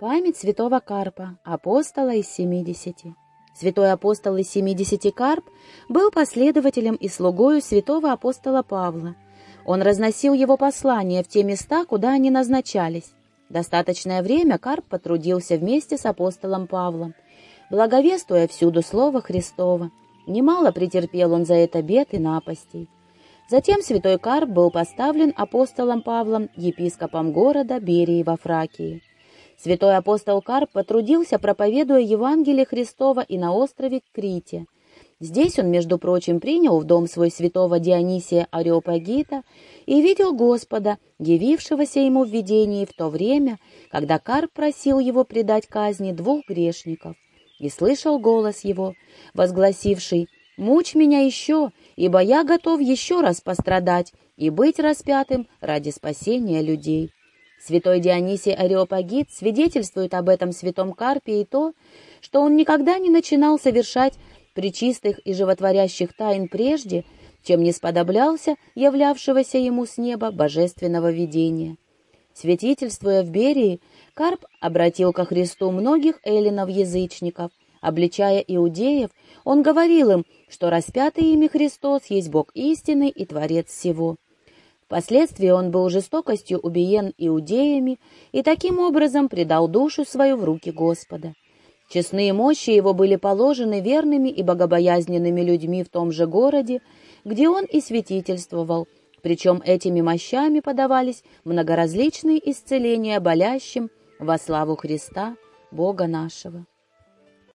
Память святого Карпа, апостола из семидесяти. Святой апостол из семидесяти Карп был последователем и слугою святого апостола Павла. Он разносил его послания в те места, куда они назначались. Достаточное время Карп потрудился вместе с апостолом Павлом, благовествуя всюду слово Христово. Немало претерпел он за это бед и напастей. Затем святой Карп был поставлен апостолом Павлом, епископом города Берии во Фракии. Святой апостол Карп потрудился, проповедуя Евангелие Христова и на острове Крите. Здесь он, между прочим, принял в дом свой святого Дионисия Ареопагита и видел Господа, явившегося ему в видении в то время, когда Карп просил его предать казни двух грешников, и слышал голос его, возгласивший «Мучь меня еще, ибо я готов еще раз пострадать и быть распятым ради спасения людей». Святой Дионисий Ареопагит свидетельствует об этом святом Карпе и то, что он никогда не начинал совершать причистых и животворящих тайн прежде, чем не сподоблялся являвшегося ему с неба божественного видения. Святительствуя в Берии, Карп обратил ко Христу многих эллинов-язычников, обличая иудеев, он говорил им, что распятый ими Христос есть Бог истины и Творец всего. Впоследствии он был жестокостью убиен иудеями и таким образом предал душу свою в руки Господа. Честные мощи его были положены верными и богобоязненными людьми в том же городе, где он и святительствовал, причем этими мощами подавались многоразличные исцеления болящим во славу Христа, Бога нашего.